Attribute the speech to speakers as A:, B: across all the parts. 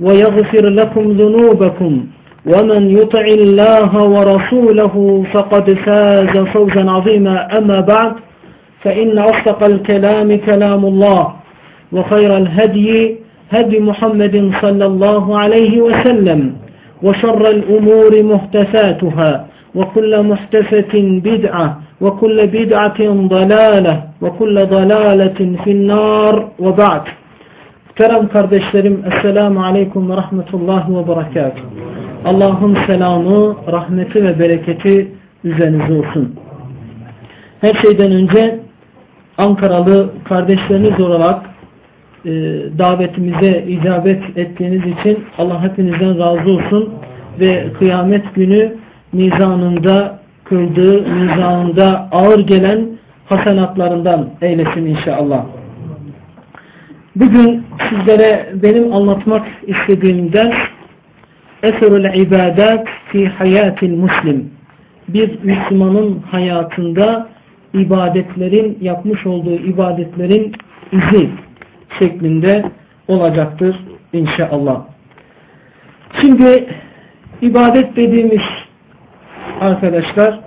A: ويغفر لكم ذنوبكم ومن يطع الله ورسوله فقد فاز فوزا عظيما. أما بعد فإن أصدق الكلام كلام الله وخير الهدي هدي محمد صلى الله عليه وسلم وشر الأمور محدثاتها وكل محدثة بدعة وكل بدعة ضلالة وكل ضلالة في النار. وبعد Kerem kardeşlerim, Esselamu Aleyküm ve Rahmetullahi ve Berekatuhu. Allah'ın selamı, rahmeti ve bereketi üzerinize olsun. Her şeyden önce Ankaralı kardeşleriniz olarak e, davetimize icabet ettiğiniz için Allah hepinizden razı olsun ve kıyamet günü mizanında kıldığı, mizanında ağır gelen hasenatlarından eylesin inşallah. Bugün sizlere benim anlatmak istediğim ders Eserül ibadat fi hayatil muslim. Bir Müslümanın hayatında ibadetlerin, yapmış olduğu ibadetlerin izi şeklinde olacaktır inşallah. Şimdi ibadet dediğimiz arkadaşlar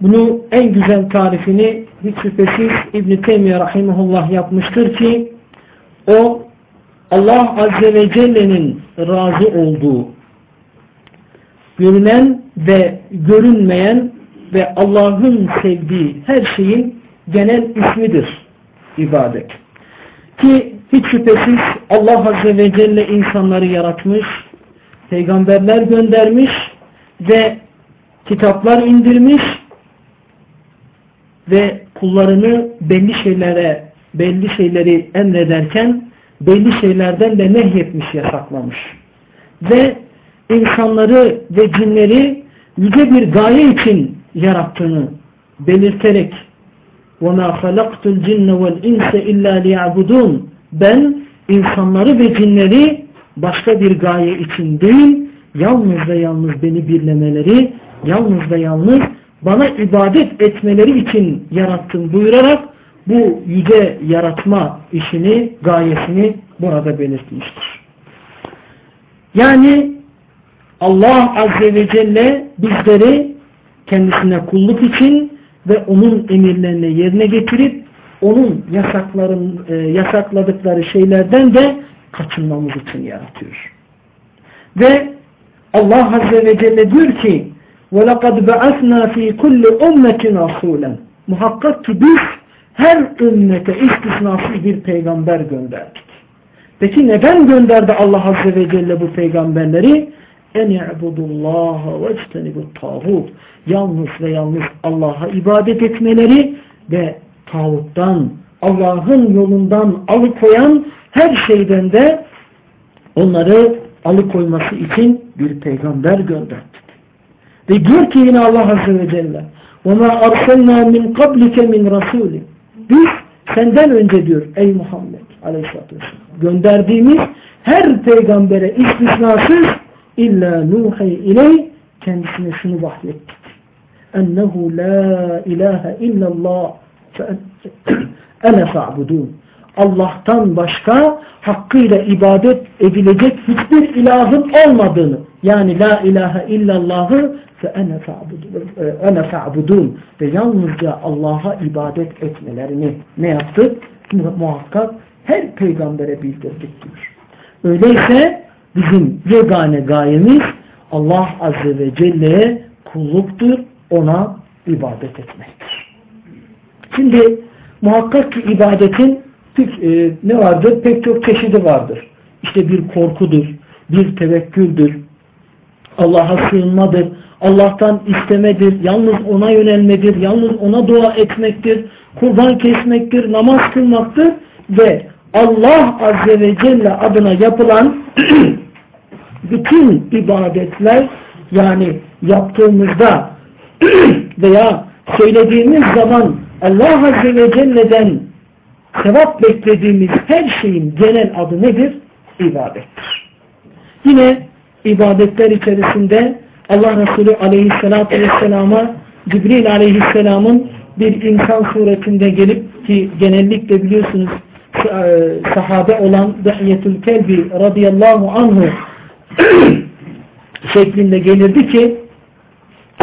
A: bunu en güzel tarifini hiç şüphesiz İbn-i Teymiye Rahimullah yapmıştır ki o Allah Azze ve Celle'nin razı olduğu görünen ve görünmeyen ve Allah'ın sevdiği her şeyin genel ismidir ibadet. Ki hiç şüphesiz Allah Azze ve Celle insanları yaratmış, peygamberler göndermiş ve kitaplar indirmiş ve kullarını belli şeylere belli şeyleri emrederken belli şeylerden de nehyetmiş, yasaklamış. Ve insanları ve cinleri yüce bir gaye için yarattığını belirterek وَمَا خَلَقْتُ الْجِنَّ وَالْاِنْسَ اِلَّا لِيَعْبُدُونَ Ben insanları ve cinleri başka bir gaye için değil, yalnız ve yalnız beni birlemeleri, yalnız ve yalnız bana ibadet etmeleri için yarattım buyurarak bu yüce yaratma işini, gayesini burada belirtmiştir. Yani Allah Azze ve Celle bizleri kendisine kulluk için ve onun emirlerini yerine getirip onun yasakların, e, yasakladıkları şeylerden de kaçınmamız için yaratıyor. Ve Allah Azze ve Celle diyor ki وَلَقَدْ بَعَثْنَا ف۪ي كُلِّ اُمَّةٍ رَسُولًا Muhakkak ki biz her ümmete istisnasız bir peygamber gönderdik. Peki neden gönderdi Allah Azze ve Celle bu peygamberleri? En i'budullaha ve ectenibut tağut. Yalnız ve yalnız Allah'a ibadet etmeleri ve tağuttan, Allah'ın yolundan alıkoyan her şeyden de onları alıkoyması için bir peygamber gönderdi. Ve diyor ki yine Allah Azze ve Celle وَمَا أَرْسَلْنَا مِنْ قَبْلِكَ مِنْ رَسُولٍ biz senden önce diyor ey Muhammed Aleyhisselatü Vesselam gönderdiğimiz her peygambere istisnasız illa nuhi iley kendisine şunu vahyettik. Ennehu la ilahe illallah ene fa'budun. Allah'tan başka hakkıyla ibadet edilecek hiçbir ilahın olmadığını yani la ilahe illallahı fe ene fa'budun ve yalnızca Allah'a ibadet etmelerini ne yaptık? Muhakkak her peygambere bildirdik diyor. Öyleyse bizim yegane gayemiz Allah Azze ve Celle'ye kulluktur, ona ibadet etmektir. Şimdi muhakkak ki ibadetin e, ne vardır? Pek çok çeşidi vardır. İşte bir korkudur, bir tevekküldür, Allah'a sığınmadır, Allah'tan istemedir, yalnız ona yönelmedir, yalnız ona dua etmektir, kurban kesmektir, namaz kılmaktır ve Allah Azze ve Celle adına yapılan bütün ibadetler yani yaptığımızda veya söylediğimiz zaman Allah Azze ve Celle'den sevap beklediğimiz her şeyin genel adı nedir? İbadettir. Yine ibadetler içerisinde Allah Resulü Aleyhisselatü Vesselam'a Cibril Aleyhisselam'ın bir insan suretinde gelip ki genellikle biliyorsunuz e, sahabe olan Dehiyetül Kelbi radıyallahu anhu şeklinde gelirdi ki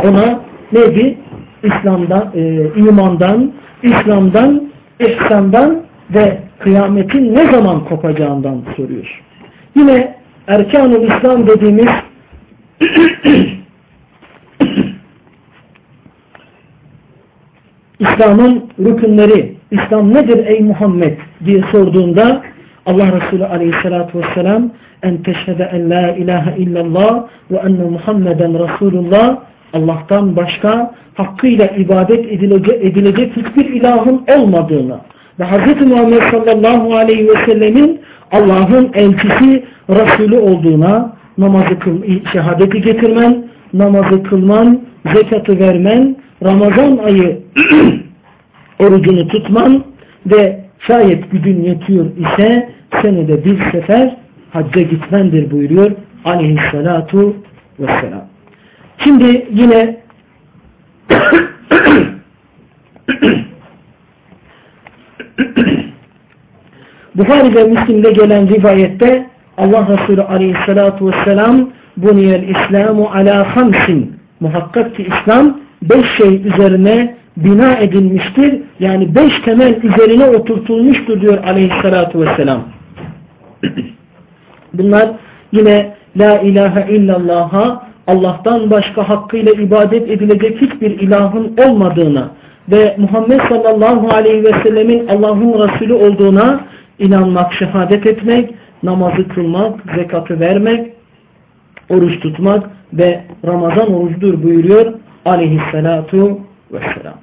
A: ona neydi? İslam'dan, e, imandan, İslam'dan, ihsandan ve kıyametin ne zaman kopacağından soruyor. Yine Erkanul İslam dediğimiz İslam'ın rükünleri, İslam nedir ey Muhammed diye sorduğunda Allah Resulü aleyhissalatu vesselam en teşhede en la ilahe illallah ve enne Muhammeden Resulullah Allah'tan başka hakkıyla ibadet edilecek, edilecek hiçbir ilahın olmadığını ve Hz. Muhammed sallallahu aleyhi ve sellemin Allah'ın elçisi Resulü olduğuna namazı kıl, şehadeti getirmen, namazı kılman, zekatı vermen, Ramazan ayı orucunu tutman ve şayet gücün yetiyor ise senede bir sefer hacca gitmendir buyuruyor aleyhissalatu vesselam. Şimdi yine Buhari ve Müslim'de gelen rivayette Allah Resulü aleyhissalatu vesselam buniyel İslamu ala hamsin muhakkak ki İslam beş şey üzerine bina edilmiştir. Yani beş temel üzerine oturtulmuştur diyor aleyhissalatu vesselam. Bunlar yine La ilahe illallah'a Allah'tan başka hakkıyla ibadet edilecek hiçbir ilahın olmadığına ve Muhammed sallallahu aleyhi ve sellemin Allah'ın Resulü olduğuna inanmak, şehadet etmek, namazı kılmak, zekatı vermek, oruç tutmak ve Ramazan orucudur buyuruyor aleyhissalatu vesselam.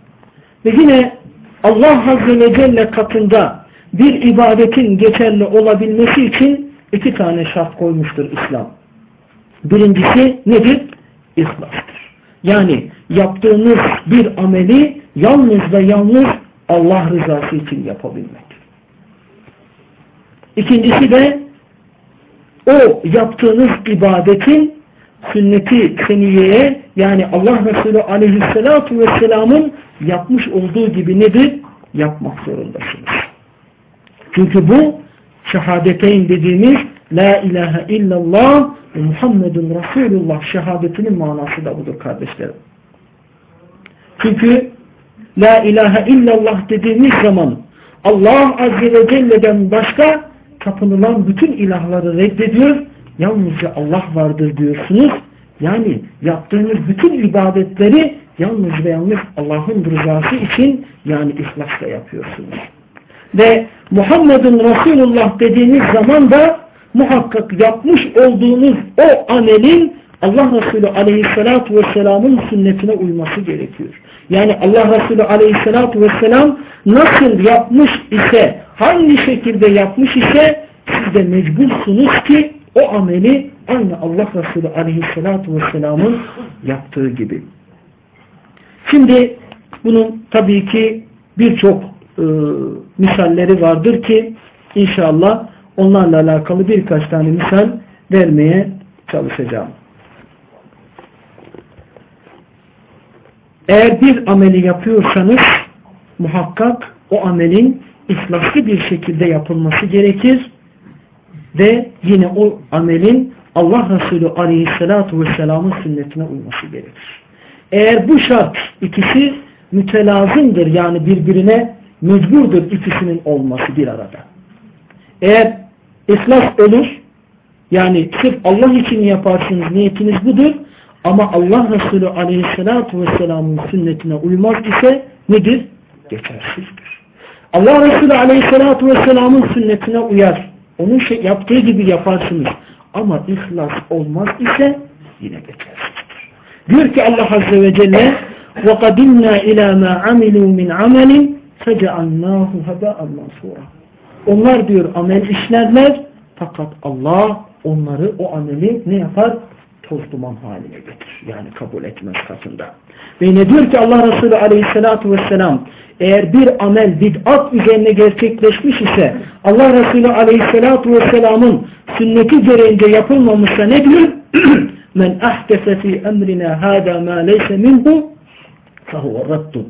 A: Ve yine Allah Azze ve Celle katında bir ibadetin geçerli olabilmesi için iki tane şart koymuştur İslam. Birincisi nedir? İhlastır. Yani yaptığınız bir ameli yalnız ve yalnız Allah rızası için yapabilmek. İkincisi de o yaptığınız ibadetin sünneti seniyeye yani Allah Resulü aleyhissalatu vesselamın yapmış olduğu gibi nedir? Yapmak zorundasınız. Çünkü bu şehadeteyn dediğimiz La ilahe illallah ve Muhammedun Resulullah şehadetinin manası da budur kardeşlerim. Çünkü La ilahe illallah dediğimiz zaman Allah Azze ve Celle'den başka tapınılan bütün ilahları reddediyor. Yalnızca Allah vardır diyorsunuz. Yani yaptığınız bütün ibadetleri yalnız ve yalnız Allah'ın rızası için yani ihlasla yapıyorsunuz. Ve Muhammed'in Resulullah dediğiniz zaman da muhakkak yapmış olduğunuz o amelin Allah Resulü Aleyhisselatü Vesselam'ın sünnetine uyması gerekiyor. Yani Allah Resulü Aleyhisselatü Vesselam nasıl yapmış ise, hangi şekilde yapmış ise siz de mecbursunuz ki o ameli aynı Allah Resulü Aleyhisselatü Vesselam'ın yaptığı gibi. Şimdi bunun tabii ki birçok e, misalleri vardır ki inşallah onlarla alakalı birkaç tane misal vermeye çalışacağım. Eğer bir ameli yapıyorsanız muhakkak o amelin ihlaslı bir şekilde yapılması gerekir ve yine o amelin Allah Resulü Aleyhisselatü Vesselam'ın sünnetine uyması gerekir. Eğer bu şart ikisi mütelazımdır yani birbirine mecburdur ikisinin olması bir arada. Eğer ihlas olur yani sırf Allah için yaparsınız niyetiniz budur ama Allah Resulü Aleyhisselatü Vesselam'ın sünnetine uymaz ise nedir? Geçersizdir. Allah Resulü Aleyhisselatü Vesselam'ın sünnetine uyar. Onun şey yaptığı gibi yaparsınız. Ama ihlas olmaz ise yine geçersizdir. Diyor ki Allah Azze ve Celle وَقَدِمْنَا إِلَى مَا عَمِلُوا مِنْ عَمَلٍ فَجَعَلْنَاهُ هَبَاءً مَنْصُورًا onlar diyor amel işlerler fakat Allah onları o ameli ne yapar? Toz duman haline getirir. Yani kabul etmez katında. Ve ne diyor ki Allah Resulü aleyhissalatu vesselam eğer bir amel bid'at üzerine gerçekleşmiş ise Allah Resulü aleyhissalatu vesselamın sünneti gereğince yapılmamışsa ne diyor? Men ahdese fi emrina hada ma leyse minhu fehuve raddun.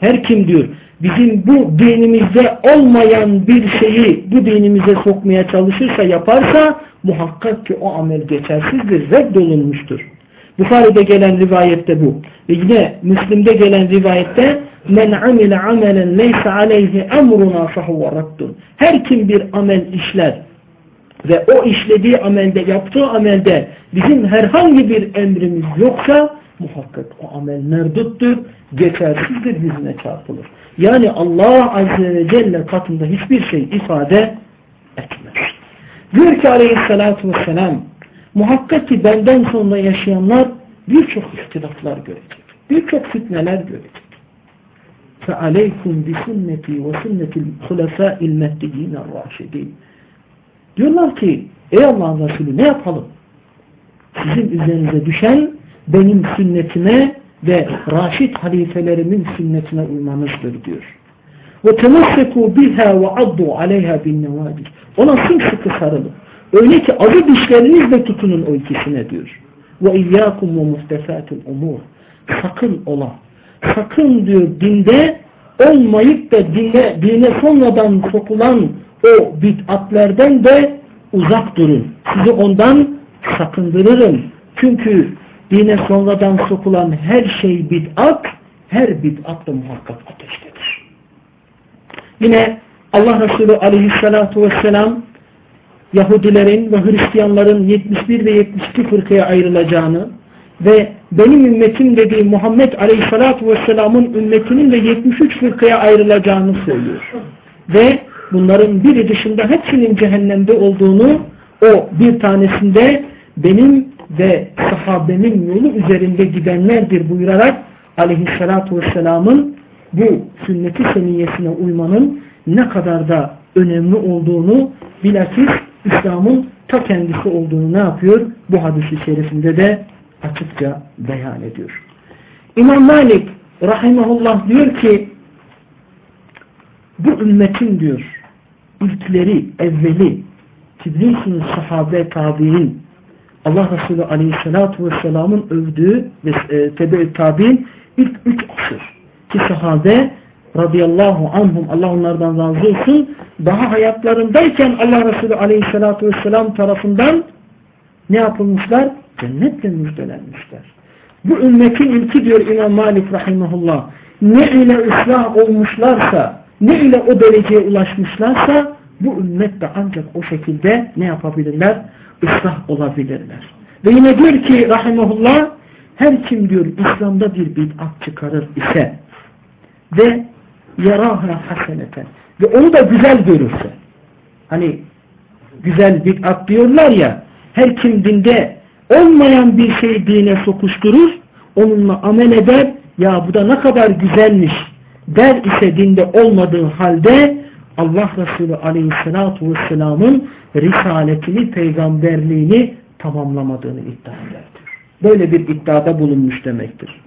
A: Her kim diyor bizim bu dinimizde olmayan bir şeyi bu dinimize sokmaya çalışırsa yaparsa muhakkak ki o amel geçersizdir, reddolunmuştur. Bukhari'de gelen rivayette bu. Ve yine Müslim'de gelen rivayette men amile amelen leysa aleyhi emruna fehuve raddun. Her kim bir amel işler ve o işlediği amelde, yaptığı amelde bizim herhangi bir emrimiz yoksa muhakkak o amel merduttur, geçersizdir, yüzüne çarpılır. Yani Allah Azze ve Celle katında hiçbir şey ifade etmez. Diyor ki aleyhissalatu vesselam muhakkak ki benden sonra yaşayanlar birçok ihtilaflar görecek. Birçok fitneler görecek. فَعَلَيْكُمْ بِسُنَّتِي وَسُنَّةِ الْخُلَفَاءِ الْمَهْدِيِّينَ الرَّاشِدِينَ Diyorlar ki ey Allah'ın Resulü ne yapalım? Sizin üzerinize düşen benim sünnetime ve raşit halifelerimin sünnetine uymanızdır diyor. Ve temesseku biha ve addu aleyha bin nevadi. Ona sımsıkı sarılın. Öyle ki azı dişlerinizle tutunun o ikisine diyor. Ve iyyakum ve muhtefatul umur. Sakın ola. Sakın diyor dinde olmayıp da dine, dine sonradan sokulan o bid'atlerden de uzak durun. Sizi ondan sakındırırım. Çünkü dine sonradan sokulan her şey bid'at, her bid'at da muhakkak ateştedir. Yine Allah Resulü aleyhissalatu vesselam Yahudilerin ve Hristiyanların 71 ve 72 fırkaya ayrılacağını ve benim ümmetim dediği Muhammed Aleyhisselatü Vesselam'ın ümmetinin de 73 fırkaya ayrılacağını söylüyor. Ve bunların biri dışında hepsinin cehennemde olduğunu o bir tanesinde benim ve sahabemin yolu üzerinde gidenlerdir buyurarak Aleyhisselatü Vesselam'ın bu sünneti seniyesine uymanın ne kadar da önemli olduğunu bilakis İslam'ın ta kendisi olduğunu ne yapıyor? Bu hadisi şerifinde de açıkça beyan ediyor. İmam Malik rahimahullah diyor ki bu ümmetin diyor ilkleri, evveli biliyorsunuz sahabe tabi'in Allah Resulü aleyhissalatu vesselamın övdüğü e, tebe tabi'in ilk üç asır ki sahabe radıyallahu anhum Allah onlardan razı olsun daha hayatlarındayken Allah Resulü aleyhissalatu vesselam tarafından ne yapılmışlar? Cennetle müjdelenmişler. Bu ümmetin ilki diyor İmam Malik rahimahullah ne ile ıslah olmuşlarsa ne ile o dereceye ulaşmışlarsa bu ümmet de ancak o şekilde ne yapabilirler? Islah olabilirler. Ve yine diyor ki rahimahullah her kim diyor İslam'da bir bid'at çıkarır ise ve yaraha haseneten ve onu da güzel görürse hani güzel bid'at diyorlar ya her kim dinde olmayan bir şey dine sokuşturur onunla amel eder ya bu da ne kadar güzelmiş der ise dinde olmadığı halde Allah Resulü Aleyhisselatü Vesselam'ın risaletini, peygamberliğini tamamlamadığını iddia eder. Böyle bir iddiada bulunmuş demektir.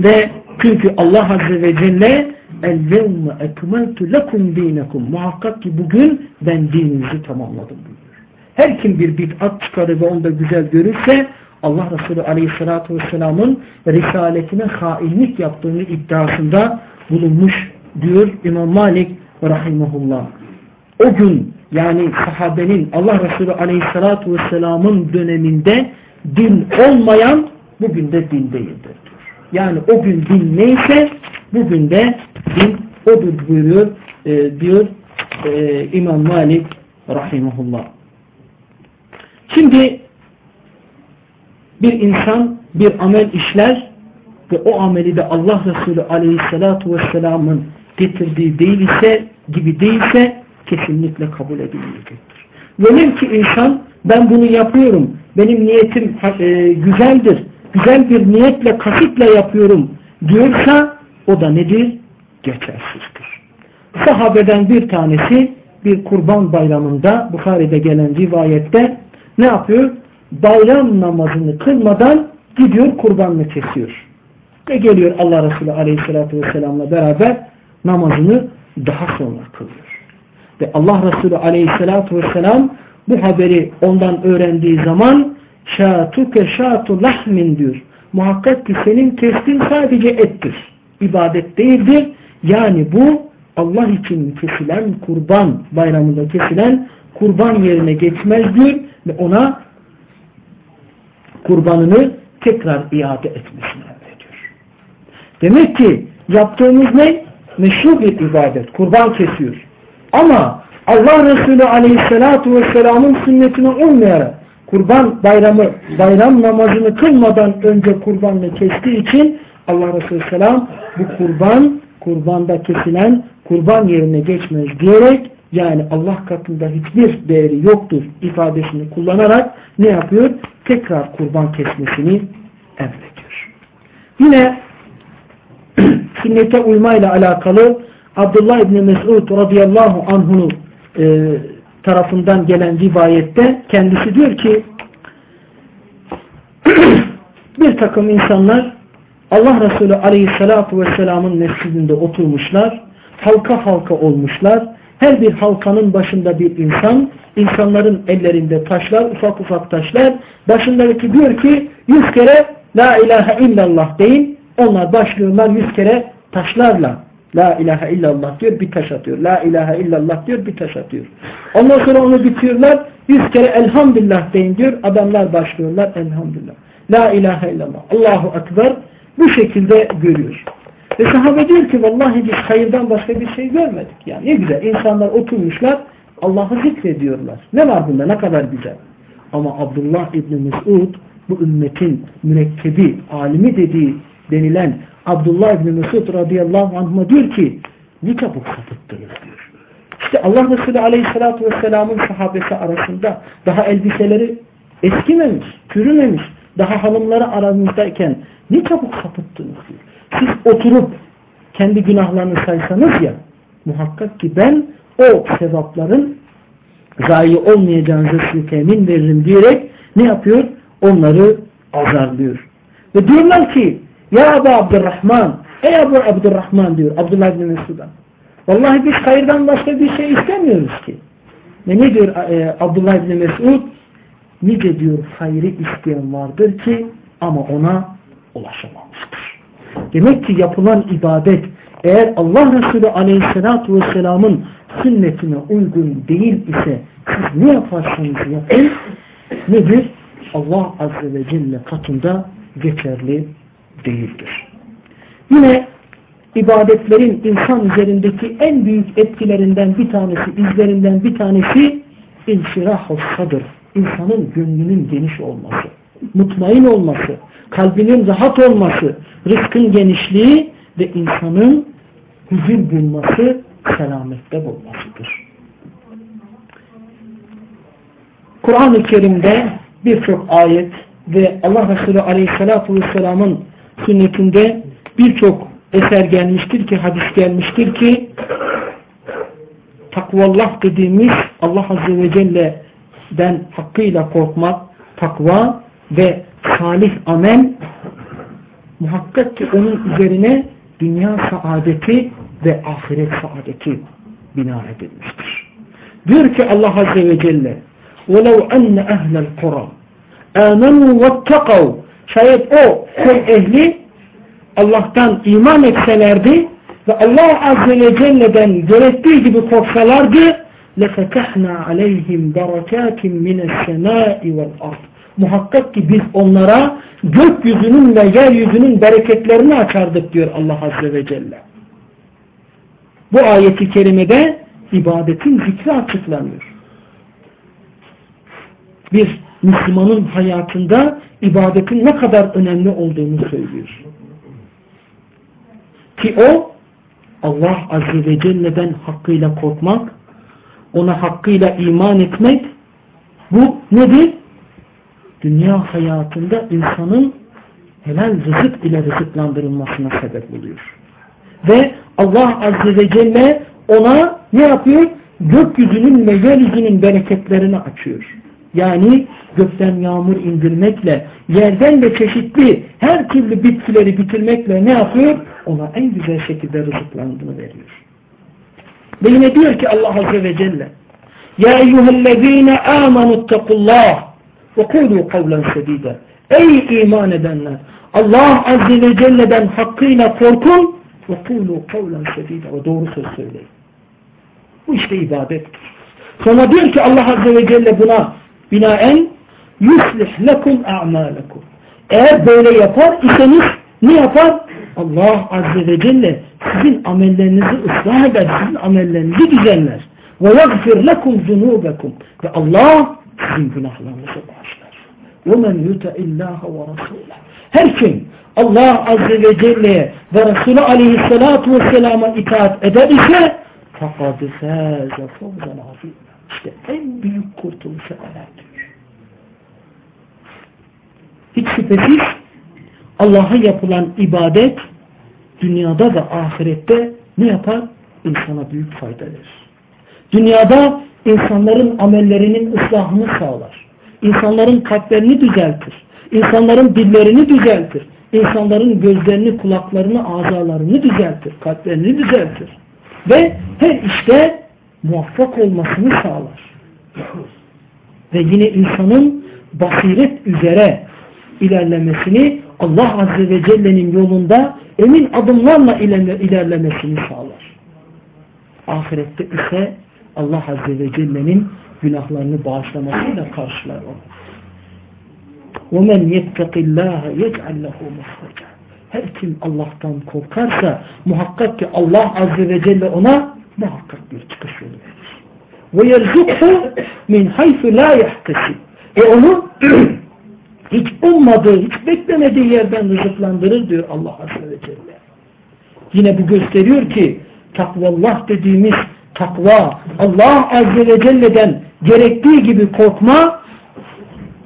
A: Ve çünkü Allah Azze ve Celle el-yevme ekmeltu lekum dinekum muhakkak ki bugün ben dininizi tamamladım buyuruyor. Her kim bir bid'at çıkarır ve onu da güzel görürse Allah Resulü Aleyhisselatü Vesselam'ın risaletine hainlik yaptığını iddiasında bulunmuş diyor İmam Malik Rahimahullah. O gün yani sahabenin Allah Resulü Aleyhisselatü Vesselam'ın döneminde din olmayan bugün de din değildir. Yani o gün din neyse bugün de din odur buyuruyor e, diyor e, İmam Malik Rahimahullah. Şimdi bir insan bir amel işler ve o ameli de Allah Resulü Aleyhisselatü Vesselam'ın getirdiği değilse gibi değilse kesinlikle kabul edilmeyecektir. Velev ki insan ben bunu yapıyorum, benim niyetim e, güzeldir, güzel bir niyetle, kasitle yapıyorum diyorsa o da nedir? Geçersizdir. Sahabeden bir tanesi bir kurban bayramında Bukhari'de gelen rivayette ne yapıyor? Bayram namazını kılmadan gidiyor kurbanını kesiyor. Ve geliyor Allah Resulü Aleyhisselatü Vesselam'la beraber namazını daha sonra kılıyor. Ve Allah Resulü Aleyhisselatü Vesselam bu haberi ondan öğrendiği zaman şatuke şatu lahmin diyor. Muhakkak ki senin kestin sadece ettir. İbadet değildir. Yani bu Allah için kesilen kurban bayramında kesilen kurban yerine geçmez ve ona kurbanını tekrar iade etmesini emrediyor. Demek ki yaptığımız ne? Meşru bir ibadet. Kurban kesiyor. Ama Allah Resulü Aleyhisselatü Vesselam'ın sünnetine uymayarak kurban bayramı, bayram namazını kılmadan önce kurbanını kestiği için Allah Resulü Selam bu kurban, kurbanda kesilen kurban yerine geçmez diyerek yani Allah katında hiçbir değeri yoktur ifadesini kullanarak ne yapıyor? Tekrar kurban kesmesini emrediyor. Yine sünnete uymayla alakalı Abdullah İbni Mesud radıyallahu anh'unu e, tarafından gelen rivayette kendisi diyor ki bir takım insanlar Allah Resulü aleyhissalatu vesselamın mescidinde oturmuşlar halka halka olmuşlar. Her bir halkanın başında bir insan insanların ellerinde taşlar ufak ufak taşlar. Başındaki diyor ki yüz kere la ilahe illallah deyin onlar başlıyorlar yüz kere taşlarla La ilahe illallah diyor bir taş atıyor. La ilahe illallah diyor bir taş atıyor. Ondan sonra onu bitiyorlar. Yüz kere elhamdülillah deyin diyor. Adamlar başlıyorlar elhamdülillah. La ilahe illallah. Allahu Ekber. Bu şekilde görüyor. Ve sahabe diyor ki vallahi biz hayırdan başka bir şey görmedik. Yani ne güzel. İnsanlar oturmuşlar. Allah'ı zikrediyorlar. Ne var bunda? Ne kadar güzel. Ama Abdullah İbni Mesud bu ümmetin mürekkebi, alimi dediği denilen Abdullah İbni Mesud radıyallahu anh'a diyor ki ne çabuk sapıttınız diyor. İşte Allah Resulü aleyhissalatü vesselamın sahabesi arasında daha elbiseleri eskimemiş, çürümemiş, daha hanımları aranızdayken ne çabuk sapıttınız diyor. Siz oturup kendi günahlarını saysanız ya muhakkak ki ben o sevapların zayi olmayacağınızı size temin veririm diyerek ne yapıyor? Onları azarlıyor. Ve diyorlar ki ya Ebu Abdurrahman Ey Ebu Abdurrahman diyor Abdullah bin Mesud'a. Vallahi biz hayırdan başka bir şey istemiyoruz ki. Ve ne diyor e, Abdullah bin Mesud? Nice diyor hayrı isteyen vardır ki ama ona ulaşamamıştır. Demek ki yapılan ibadet eğer Allah Resulü Aleyhisselatü Vesselam'ın sünnetine uygun değil ise siz ne yaparsanız yapın nedir? Allah Azze ve Celle katında geçerli değildir. Yine ibadetlerin insan üzerindeki en büyük etkilerinden bir tanesi, izlerinden bir tanesi inşirah-ı sadır. İnsanın gönlünün geniş olması, mutmain olması, kalbinin rahat olması, rızkın genişliği ve insanın huzur bulması, selamette bulmasıdır. Kur'an-ı Kerim'de birçok ayet ve Allah Resulü Aleyhisselatü Vesselam'ın sünnetinde birçok eser gelmiştir ki, hadis gelmiştir ki takvallah dediğimiz Allah Azze ve Celle'den hakkıyla korkmak, takva ve salih amel muhakkak ki onun üzerine dünya saadeti ve ahiret saadeti bina edilmiştir. Diyor ki Allah Azze ve Celle وَلَوْ أَنَّ أَهْلَ الْقُرَى amenu vettekav şayet o kul ehli Allah'tan iman etselerdi ve Allah Azze ve Celle'den gerektiği gibi korksalardı لَفَتَحْنَا عَلَيْهِمْ بَرَكَاتٍ مِنَ السَّمَاءِ وَالْأَرْضِ Muhakkak ki biz onlara gökyüzünün ve yeryüzünün bereketlerini açardık diyor Allah Azze ve Celle. Bu ayeti kerimede ibadetin zikri açıklanıyor. Bir Müslümanın hayatında ibadetin ne kadar önemli olduğunu söylüyor. Ki o Allah Azze ve Celle'den hakkıyla korkmak, ona hakkıyla iman etmek bu nedir? Dünya hayatında insanın helal rızık ile rızıklandırılmasına sebep oluyor. Ve Allah Azze ve Celle ona ne yapıyor? Gökyüzünün ve yeryüzünün bereketlerini açıyor. Yani gökten yağmur indirmekle, yerden de çeşitli her türlü bitkileri bitirmekle ne yapıyor? Ona en güzel şekilde rızıklandığını veriyor. Ve yine diyor ki Allah Azze ve Celle Ya eyyühellezine amenuttakullah ve kulu kavlen sedide Ey iman edenler! Allah Azze ve Celle'den hakkıyla korkun ve kulu kavlen sedide ve doğru söz söyleyin. Bu işte ibadettir. Sonra diyor ki Allah Azze ve Celle buna binaen yuslih lekum a'malekum. Eğer böyle yapar iseniz ne yapar? Allah Azze ve Celle sizin amellerinizi ıslah eder, sizin amellerinizi düzenler. Ve yagfir lekum zunubekum. Ve Allah sizin günahlarınızı bağışlar. وَمَنْ يُتَ اللّٰهَ وَرَسُولَهُ Her kim Allah Azze ve Celle'ye ve Resulü Aleyhisselatü Vesselam'a itaat eder ise فَقَدْ فَازَ فَوْزًا عَظِيمًا işte en büyük kurtuluşa erer Hiç şüphesiz Allah'a yapılan ibadet dünyada ve ahirette ne yapar? İnsana büyük fayda verir. Dünyada insanların amellerinin ıslahını sağlar. İnsanların kalplerini düzeltir. İnsanların dillerini düzeltir. İnsanların gözlerini, kulaklarını, azalarını düzeltir. Kalplerini düzeltir. Ve her işte muvaffak olmasını sağlar. Ve yine insanın basiret üzere ilerlemesini Allah Azze ve Celle'nin yolunda emin adımlarla ilerlemesini sağlar. Ahirette ise Allah Azze ve Celle'nin günahlarını bağışlamasıyla karşılar onu. وَمَنْ يَتَّقِ اللّٰهَ يَجْعَلْ لَهُ مَخْرَجًا Her kim Allah'tan korkarsa muhakkak ki Allah Azze ve Celle ona muhakkak bir çıkış yolu verir. Ve yerzukhu min hayfü la yahtasib. E onu hiç ummadığı, hiç beklemediği yerden rızıklandırır diyor Allah Azze ve Celle. Yine bu gösteriyor ki takvallah dediğimiz takva, Allah Azze ve Celle'den gerektiği gibi korkma,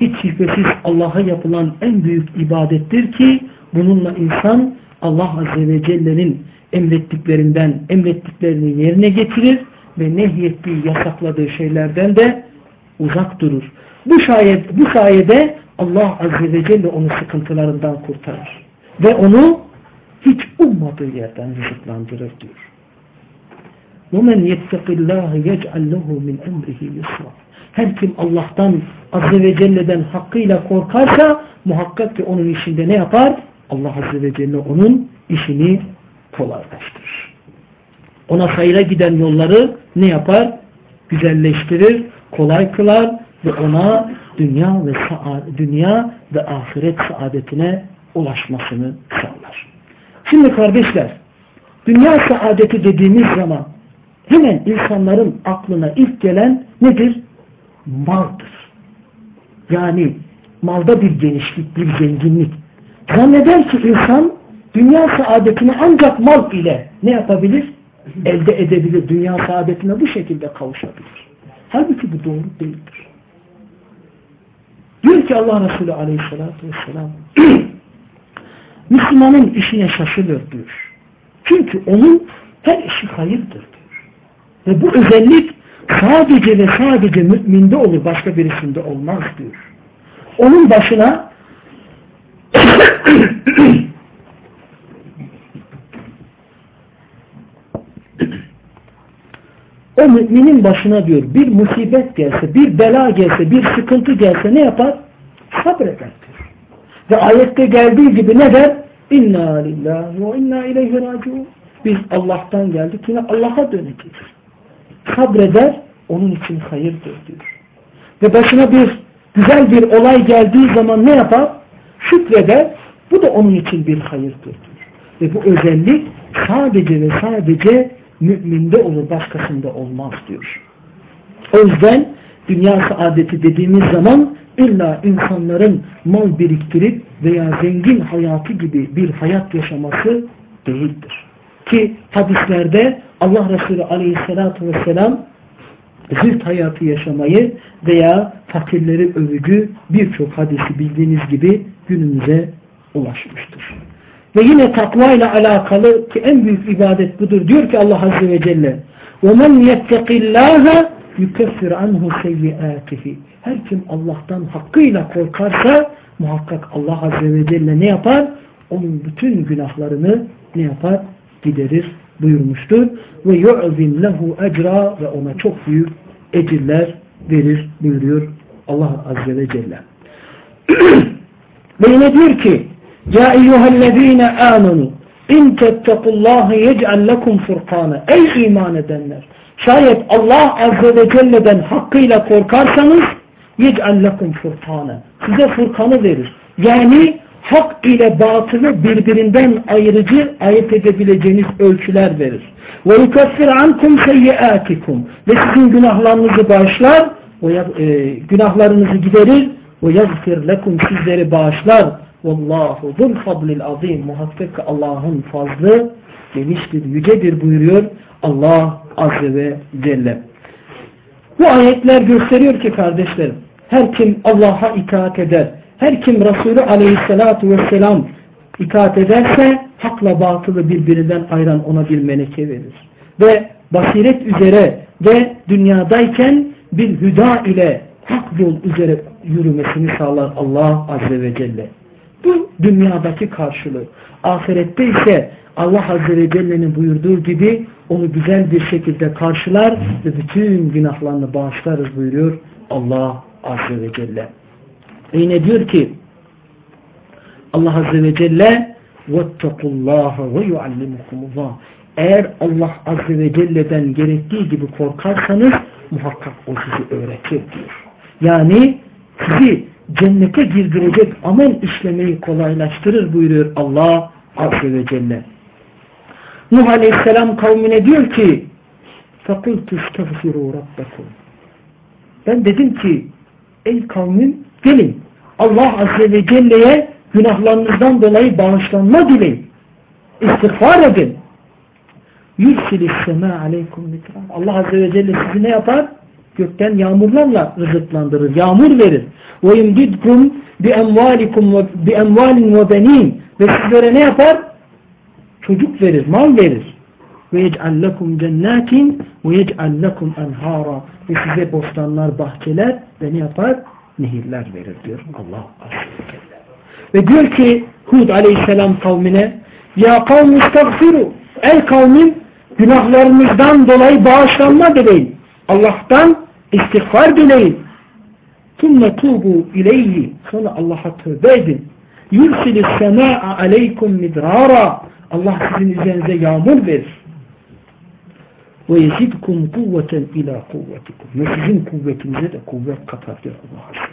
A: hiç şüphesiz Allah'a yapılan en büyük ibadettir ki bununla insan Allah Azze ve Celle'nin emrettiklerinden emrettiklerini yerine getirir ve nehyettiği, yasakladığı şeylerden de uzak durur. Bu, şayet, bu sayede Allah Azze ve Celle onu sıkıntılarından kurtarır. Ve onu hiç ummadığı yerden rızıklandırır diyor. وَمَنْ يَتَّقِ اللّٰهِ يَجْعَلْ لَهُ مِنْ اَمْرِهِ يُسْرًا Her kim Allah'tan Azze ve Celle'den hakkıyla korkarsa muhakkak ki onun işinde ne yapar? Allah Azze ve Celle onun işini kolaylaştırır. Ona sayıra giden yolları ne yapar? Güzelleştirir, kolay kılar ve ona dünya ve dünya ve ahiret saadetine ulaşmasını sağlar. Şimdi kardeşler, dünya saadeti dediğimiz zaman hemen insanların aklına ilk gelen nedir? Maldır. Yani malda bir genişlik, bir zenginlik. Zanneder ki insan dünya saadetini ancak mal ile ne yapabilir? Elde edebilir. Dünya saadetine bu şekilde kavuşabilir. Halbuki bu doğru değildir. Diyor ki Allah Resulü aleyhissalatü vesselam Müslümanın işine şaşılır diyor. Çünkü onun her işi hayırdır diyor. Ve bu özellik sadece ve sadece müminde olur başka birisinde olmaz diyor. Onun başına o müminin başına diyor bir musibet gelse, bir bela gelse, bir sıkıntı gelse ne yapar? Sabreder diyor. Ve ayette geldiği gibi ne der? İnna lillahi ve inna ileyhi raciun. Biz Allah'tan geldik yine Allah'a döneceğiz. Sabreder onun için hayırdır diyor. Ve başına bir güzel bir olay geldiği zaman ne yapar? Şükreder. Bu da onun için bir hayırdır diyor. Ve bu özellik sadece ve sadece müminde olur, başkasında olmaz diyor. O yüzden dünya saadeti dediğimiz zaman illa insanların mal biriktirip veya zengin hayatı gibi bir hayat yaşaması değildir. Ki hadislerde Allah Resulü aleyhissalatu vesselam züht hayatı yaşamayı veya fakirleri övücü birçok hadisi bildiğiniz gibi günümüze ulaşmıştır. Ve yine takva ile alakalı ki en büyük ibadet budur. Diyor ki Allah Azze ve Celle وَمَنْ يَتَّقِ اللّٰهَ يُكَفِّرْ عَنْهُ سَيِّئَاتِهِ Her kim Allah'tan hakkıyla korkarsa muhakkak Allah Azze ve Celle ne yapar? Onun bütün günahlarını ne yapar? Giderir buyurmuştur. Ve yu'zim lehu ecra ve ona çok büyük ecirler verir buyuruyor Allah Azze ve Celle. ve yine diyor ki ya eyyühellezine amenu in tettequllaha yec'al lekum furkana Ey iman edenler! Şayet Allah Azze ve Celle'den hakkıyla korkarsanız yec'al lekum furkana Size furkanı verir. Yani hak ile batılı birbirinden ayırıcı ayıp edebileceğiniz ölçüler verir. Ve yukeffir ankum seyyiatikum ve sizin günahlarınızı bağışlar e, günahlarınızı giderir ve yazfir lekum sizleri bağışlar. Vallahu zul fadlil azim. Muhakkak Allah'ın fazlı geniştir, yücedir buyuruyor Allah Azze ve Celle. Bu ayetler gösteriyor ki kardeşlerim, her kim Allah'a itaat eder, her kim Resulü Aleyhisselatü Vesselam itaat ederse hakla batılı birbirinden ayıran ona bir meleke verir. Ve basiret üzere ve dünyadayken bir hüda ile hak yol üzere yürümesini sağlar Allah Azze ve Celle. Bu dünyadaki karşılığı. Ahirette ise Allah Azze ve Celle'nin buyurduğu gibi onu güzel bir şekilde karşılar ve bütün günahlarını bağışlarız buyuruyor Allah Azze ve Celle. Ve yine diyor ki Allah Azze ve Celle وَاتَّقُوا اللّٰهَ وَيُعَلِّمُكُمُ اللّٰهِ Eğer Allah Azze ve Celle'den gerektiği gibi korkarsanız muhakkak o sizi öğretir diyor. Yani sizi cennete girdirecek amel işlemeyi kolaylaştırır buyuruyor Allah Azze ve Celle. Nuh Aleyhisselam kavmine diyor ki فَقُلْتُ اسْتَغْفِرُوا رَبَّكُمْ Ben dedim ki ey kavmim gelin Allah Azze ve Celle'ye günahlarınızdan dolayı bağışlanma dileyin. İstiğfar edin. Yürsilis sema aleykum mitran. Allah Azze ve Celle sizi ne yapar? Gökten yağmurlarla rızıklandırır. Yağmur verir. Ve yumdidkum bi emvalikum ve sizlere ne yapar? Çocuk verir, mal verir. Lekum cennetin ve yec'al lekum enhara. Ve size bostanlar, bahçeler ve ne yapar? Nehirler verir diyor Allah Azze ve diyor ki Hud aleyhisselam kavmine Ya kavmi istagfiru Ey kavmim günahlarınızdan dolayı bağışlanma dileyin. Allah'tan istiğfar dileyin. Tumme tubu ileyhi. Sonra Allah'a tövbe edin. Yursilis semâ'a aleykum midrara. Allah sizin üzerinize yağmur verir. Ve yezidkum kuvveten ila kuvvetikum. Ve sizin kuvvetinize de kuvvet katar diyor Allah Azze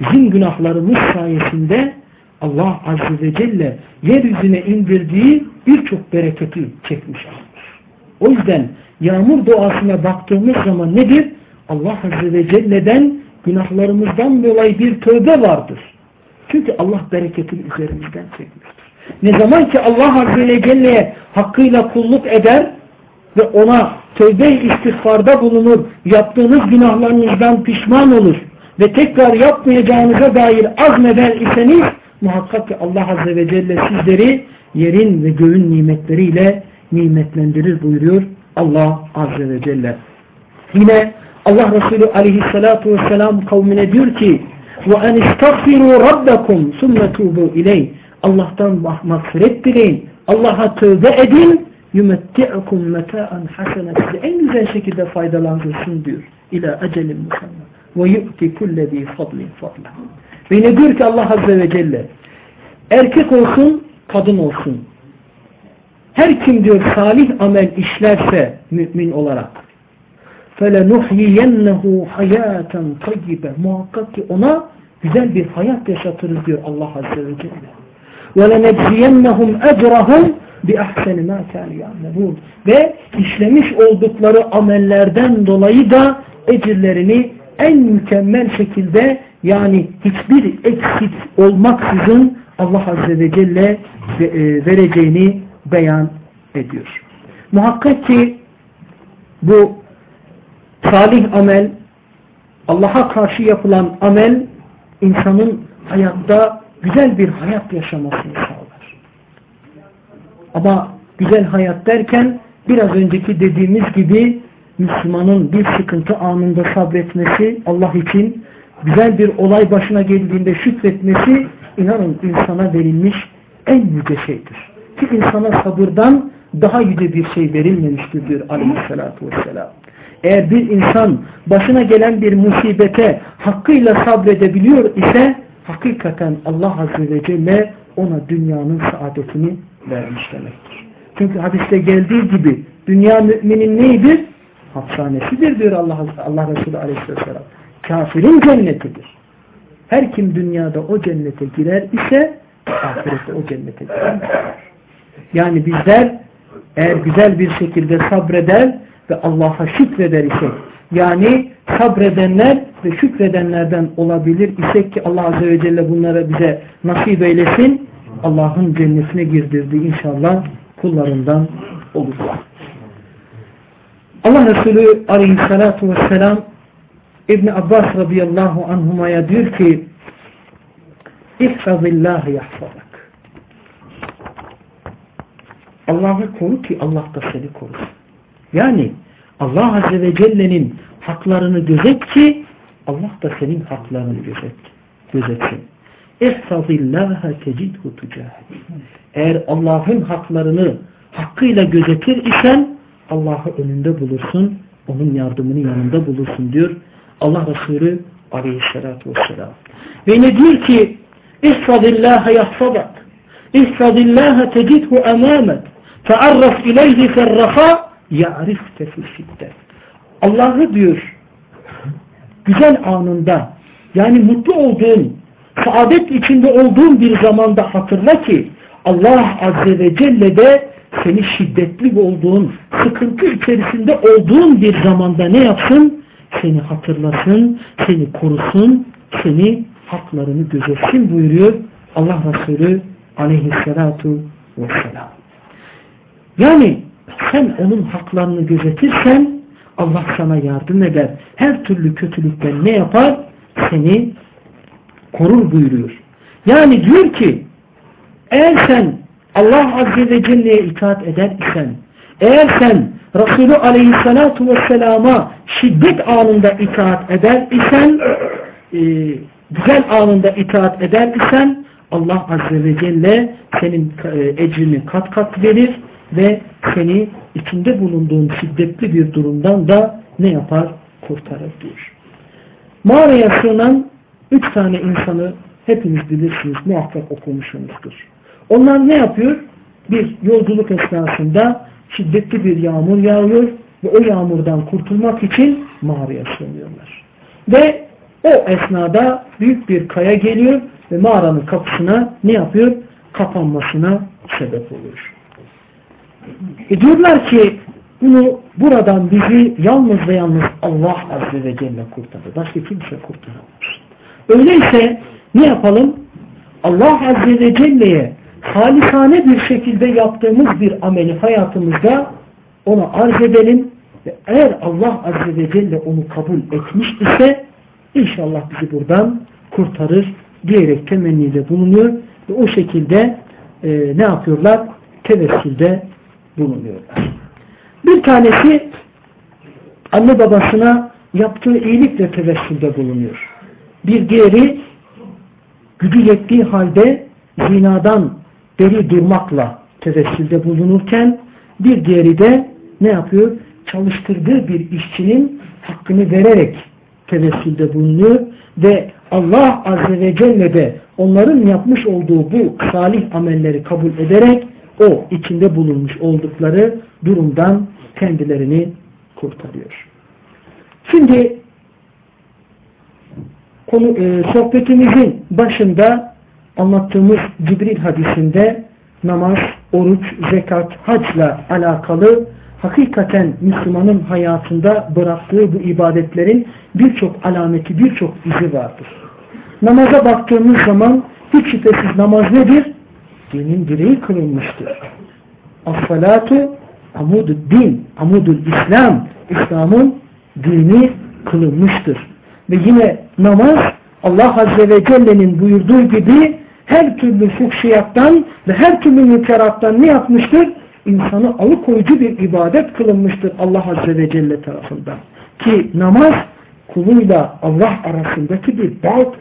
A: Bizim günahlarımız sayesinde Allah Azze ve Celle yeryüzüne indirdiği birçok bereketi çekmiş almış. O yüzden yağmur doğasına baktığımız zaman nedir? Allah Azze ve Celle'den günahlarımızdan dolayı bir tövbe vardır. Çünkü Allah bereketini üzerimizden çekmiştir. Ne zaman ki Allah Azze ve Celle'ye hakkıyla kulluk eder ve ona tövbe istiğfarda bulunur, yaptığınız günahlarınızdan pişman olur ve tekrar yapmayacağınıza dair azmeder iseniz muhakkak ki Allah Azze ve Celle sizleri yerin ve göğün nimetleriyle nimetlendirir buyuruyor Allah Azze ve Celle. Yine Allah Resulü aleyhissalatu vesselam kavmine diyor ki وَاَنْ اِسْتَغْفِرُوا رَبَّكُمْ ثُمَّ تُوبُوا اِلَيْهِ Allah'tan mağfiret dileyin. Allah'a tövbe edin. يُمَتِّعُكُمْ مَتَاءً حَسَنًا Size en güzel şekilde faydalandırsın diyor. İlâ ecelin musamma. وَيُؤْتِ كُلَّ ذ۪ي فَضْلٍ فَضْلًا Ve ne diyor ki Allah Azze ve Celle erkek olsun, kadın olsun. Her kim diyor salih amel işlerse mümin olarak فَلَنُحْيِيَنَّهُ حَيَاتًا طَيِّبًا Muhakkak ki ona güzel bir hayat yaşatırız diyor Allah Azze ve Celle. وَلَنَجْزِيَنَّهُمْ اَجْرَهُمْ بِأَحْسَنِ مَا كَانُ يَعْمَلُونَ Ve işlemiş oldukları amellerden dolayı da ecirlerini en mükemmel şekilde yani hiçbir eksik olmaksızın Allah Azze ve Celle e, vereceğini beyan ediyor. Muhakkak ki bu salih amel, Allah'a karşı yapılan amel insanın hayatta güzel bir hayat yaşamasını sağlar. Ama güzel hayat derken biraz önceki dediğimiz gibi Müslümanın bir sıkıntı anında sabretmesi Allah için güzel bir olay başına geldiğinde şükretmesi inanın insana verilmiş en yüce şeydir. Ki insana sabırdan daha yüce bir şey verilmemiştir diyor aleyhissalatü vesselam. Eğer bir insan başına gelen bir musibete hakkıyla sabredebiliyor ise hakikaten Allah Azze ve Celle ona dünyanın saadetini vermiş demektir. Çünkü hadiste geldiği gibi dünya müminin neydir? Hapishanesidir diyor Allah, Allah Resulü Aleyhisselam. Kafirin cennetidir. Her kim dünyada o cennete girer ise ahirette o cennete girer. Yani bizler eğer güzel bir şekilde sabreder ve Allah'a şükreder isek yani sabredenler ve şükredenlerden olabilir isek ki Allah Azze ve Celle bunları bize nasip eylesin Allah'ın cennetine girdirdi inşallah kullarından olur. Allah Resulü aleyhissalatu vesselam İbn Abbas radıyallahu anhumaya diyor ki İhfazillâhe yahfazak Allah'ı koru ki Allah da seni korusun. Yani Allah Azze ve Celle'nin haklarını gözet ki Allah da senin haklarını gözet, gözetsin. İhfazillâhe tecidhu tücahid. Eğer Allah'ın haklarını hakkıyla gözetir isen Allah'ı önünde bulursun, onun yardımını yanında bulursun diyor Allah Resulü aleyhissalatu vesselam. Ve ne diyor ki İhfazillâhe yahfazak İhfazillâhe tecidhu emâmet fearraf ileyhi ferrahâ ya'rifte fil şiddet. Allah'ı diyor güzel anında yani mutlu olduğun saadet içinde olduğun bir zamanda hatırla ki Allah Azze ve Celle de seni şiddetli olduğun, sıkıntı içerisinde olduğun bir zamanda ne yapsın? Seni hatırlasın, seni korusun, seni haklarını gözetsin buyuruyor Allah Resulü aleyhissalatu vesselam. Yani sen onun haklarını gözetirsen Allah sana yardım eder. Her türlü kötülükten ne yapar? Seni korur buyuruyor. Yani diyor ki eğer sen Allah Azze ve Celle'ye itaat eder isen eğer sen Resulü Aleyhisselatu Vesselam'a şiddet anında itaat eder isen e, güzel anında itaat eder isen Allah Azze ve Celle senin e, ecrini kat kat verir ve seni içinde bulunduğun şiddetli bir durumdan da ne yapar? Kurtarır diyor. Mağaraya sığınan üç tane insanı hepiniz bilirsiniz, muhakkak okumuşsunuzdur. Onlar ne yapıyor? Bir yolculuk esnasında şiddetli bir yağmur yağıyor ve o yağmurdan kurtulmak için mağaraya sığınıyorlar. Ve o esnada büyük bir kaya geliyor ve mağaranın kapısına ne yapıyor? Kapanmasına sebep oluyor. E diyorlar ki bunu buradan bizi yalnız ve yalnız Allah Azze ve Celle kurtarır. Başka kimse kurtaramaz. Öyleyse ne yapalım? Allah Azze ve Celle'ye halisane bir şekilde yaptığımız bir ameli hayatımızda ona arz edelim ve eğer Allah Azze ve Celle onu kabul etmiş ise inşallah bizi buradan kurtarır diyerek temennide bulunuyor ve o şekilde e, ne yapıyorlar? Tevessülde bulunuyorlar. Bir tanesi anne babasına yaptığı iyilikle tevessülde bulunuyor. Bir diğeri gücü yettiği halde zinadan beri durmakla tevessülde bulunurken bir diğeri de ne yapıyor? Çalıştırdığı bir işçinin hakkını vererek tevessülde bulunuyor ve Allah Azze ve Celle de onların yapmış olduğu bu salih amelleri kabul ederek o içinde bulunmuş oldukları durumdan kendilerini kurtarıyor. Şimdi konu, e, sohbetimizin başında anlattığımız Cibril hadisinde namaz, oruç, zekat, hacla alakalı hakikaten Müslümanın hayatında bıraktığı bu ibadetlerin birçok alameti, birçok izi vardır. Namaza baktığımız zaman hiç şüphesiz namaz nedir? Dinin direği kılınmıştır. As-salatu din, amudul İslam, İslam'ın dini kılınmıştır. Ve yine namaz Allah Azze ve Celle'nin buyurduğu gibi her türlü fuhşiyattan ve her türlü münkerattan ne yapmıştır? İnsanı alıkoyucu bir ibadet kılınmıştır Allah Azze ve Celle tarafından. Ki namaz kuluyla Allah arasındaki bir bağdır.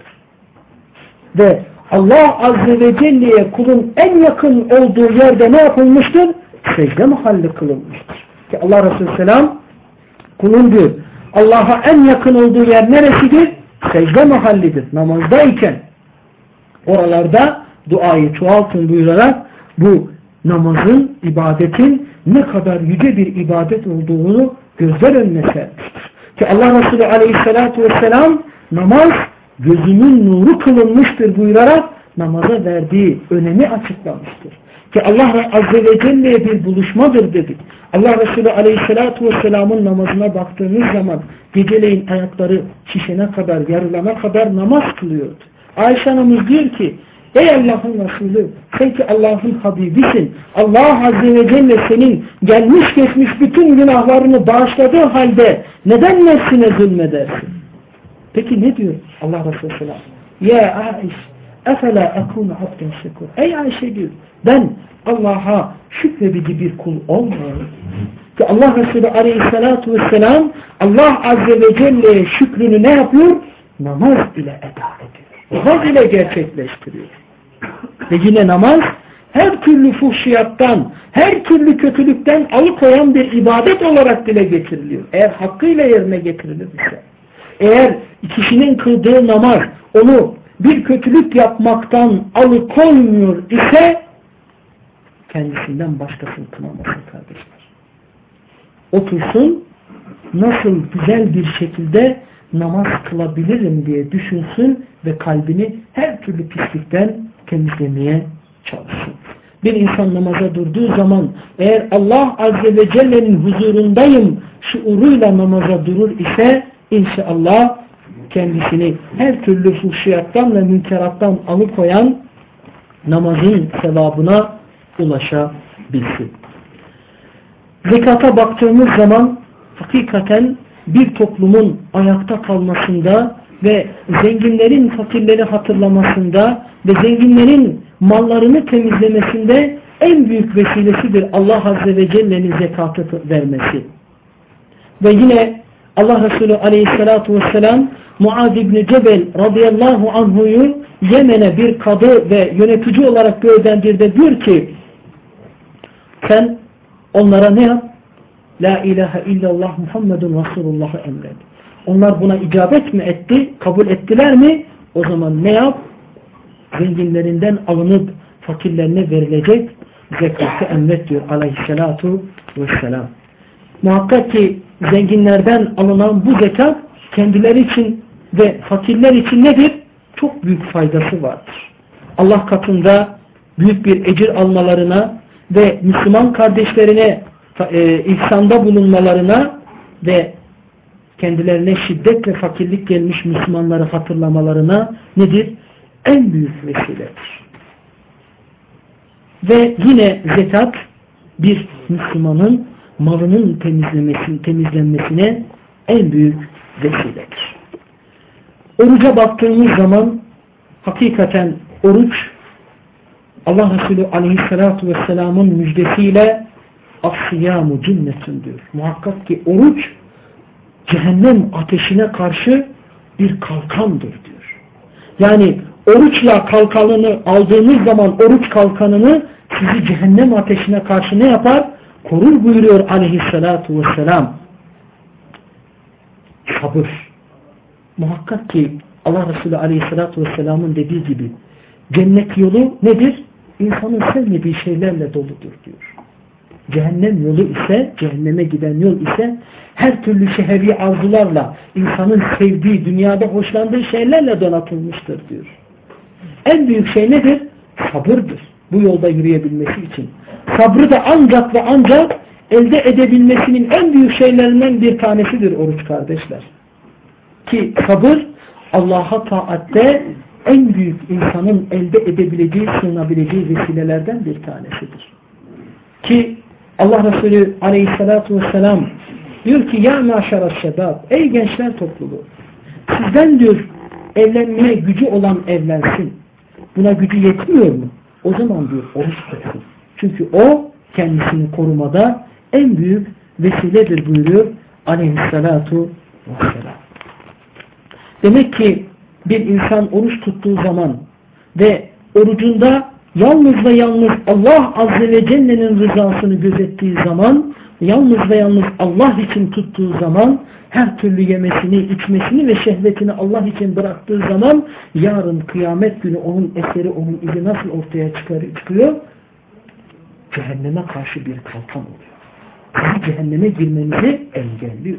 A: Ve Allah Azze ve Celle'ye kulun en yakın olduğu yerde ne yapılmıştır? Secde mahalli kılınmıştır. Ki Allah Resulü Selam kulun diyor Allah'a en yakın olduğu yer neresidir? Secde mahallidir. Namazdayken oralarda duayı çoğaltın buyurarak bu namazın, ibadetin ne kadar yüce bir ibadet olduğunu gözler önüne sermiştir. Ki Allah Resulü aleyhissalatu vesselam namaz gözünün nuru kılınmıştır buyurarak namaza verdiği önemi açıklamıştır. Ki Allah Azze ve Celle'ye bir buluşmadır dedik. Allah Resulü Aleyhisselatü Vesselam'ın namazına baktığımız zaman geceleyin ayakları şişene kadar, yarılana kadar namaz kılıyordu. Ayşe Hanımız diyor ki Ey Allah'ın Resulü sen ki Allah'ın Habibisin. Allah Azze ve Celle senin gelmiş geçmiş bütün günahlarını bağışladığı halde neden nefsine zulmedersin? Peki ne diyor Allah Resulü Selam? Ya Aiş efela ekunu abden şekur. Ey Ayşe diyor ben Allah'a şükredici bir kul olmuyorum. Ki Allah Resulü Aleyhisselatü Vesselam Allah Azze ve Celle'ye şükrünü ne yapıyor? Namaz ile eda ediyor. Namaz ile gerçekleştiriyor. Ve yine namaz her türlü fuhşiyattan, her türlü kötülükten alıkoyan bir ibadet olarak dile getiriliyor. Eğer hakkıyla yerine getirilirse. Eğer kişinin kıldığı namaz onu bir kötülük yapmaktan alıkoymuyor ise kendisinden başkasını kınamasın kardeşler. Otursun nasıl güzel bir şekilde namaz kılabilirim diye düşünsün ve kalbini her türlü pislikten temizlemeye çalışsın. Bir insan namaza durduğu zaman eğer Allah Azze ve Celle'nin huzurundayım şuuruyla namaza durur ise inşallah kendisini her türlü fuhşiyattan ve münkerattan alıkoyan namazın sevabına ulaşabilsin. Zekata baktığımız zaman hakikaten bir toplumun ayakta kalmasında ve zenginlerin fakirleri hatırlamasında ve zenginlerin mallarını temizlemesinde en büyük vesilesidir Allah Azze ve Celle'nin zekatı vermesi. Ve yine Allah Resulü Aleyhisselatü Vesselam Muaz İbni Cebel radıyallahu anhuyu Yemen'e bir kadı ve yönetici olarak gönderdiğinde diyor ki sen onlara ne yap? La ilahe illallah Muhammedun Resulullah'ı emret. Onlar buna icabet mi etti? Kabul ettiler mi? O zaman ne yap? Zenginlerinden alınıp fakirlerine verilecek zekatı emret diyor aleyhissalatu vesselam. Muhakkak ki zenginlerden alınan bu zekat kendileri için ve fakirler için nedir? Çok büyük faydası vardır. Allah katında büyük bir ecir almalarına ve Müslüman kardeşlerine e, ihsanda bulunmalarına ve kendilerine şiddet ve fakirlik gelmiş Müslümanları hatırlamalarına nedir? En büyük vesiledir. Ve yine zekat bir Müslümanın malının temizlemesi, temizlenmesine en büyük vesiledir. Oruca baktığımız zaman hakikaten oruç Allah Resulü Aleyhisselatü Vesselam'ın müjdesiyle as-siyamu cinnetun diyor. Muhakkak ki oruç cehennem ateşine karşı bir kalkandır diyor. Yani oruçla kalkanını aldığınız zaman oruç kalkanını sizi cehennem ateşine karşı ne yapar? Korur buyuruyor aleyhissalatu vesselam. Sabır. muhakkak ki Allah Resulü Aleyhisselatü Vesselam'ın dediği gibi cennet yolu nedir? İnsanın sevmediği şeylerle doludur diyor. Cehennem yolu ise, cehenneme giden yol ise her türlü şehri arzularla, insanın sevdiği, dünyada hoşlandığı şeylerle donatılmıştır diyor. En büyük şey nedir? Sabırdır. Bu yolda yürüyebilmesi için. Sabrı da ancak ve ancak elde edebilmesinin en büyük şeylerinden bir tanesidir oruç kardeşler. Ki sabır Allah'a taatte en büyük insanın elde edebileceği, sığınabileceği vesilelerden bir tanesidir. Ki Allah Resulü aleyhissalatu vesselam diyor ki ya maşara şebab ey gençler topluluğu sizden diyor evlenmeye gücü olan evlensin. Buna gücü yetmiyor mu? O zaman diyor oruç tutsun. Çünkü o kendisini korumada en büyük vesiledir buyuruyor aleyhissalatu vesselam. Demek ki bir insan oruç tuttuğu zaman ve orucunda yalnız ve yalnız Allah Azze ve Celle'nin rızasını gözettiği zaman, yalnız ve yalnız Allah için tuttuğu zaman, her türlü yemesini, içmesini ve şehvetini Allah için bıraktığı zaman, yarın kıyamet günü onun eseri, onun izi nasıl ortaya çıkıyor? Cehenneme karşı bir kalkan oluyor. Cehenneme girmenizi engelliyor.